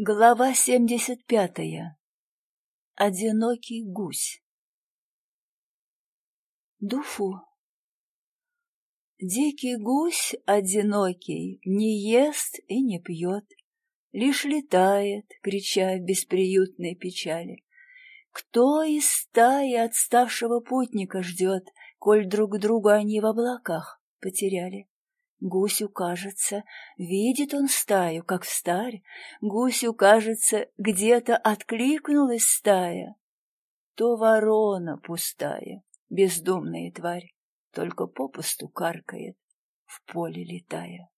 Глава семьдесят пятая. Одинокий гусь. Дуфу. Дикий гусь одинокий не ест и не пьет, Лишь летает, крича в бесприютной печали. Кто из стаи отставшего путника ждет, Коль друг друга они в облаках потеряли? Гусю кажется, видит он стаю, как в старь, Гусю кажется, где-то откликнулась стая. То ворона пустая, бездумная тварь, Только попусту каркает, в поле летая.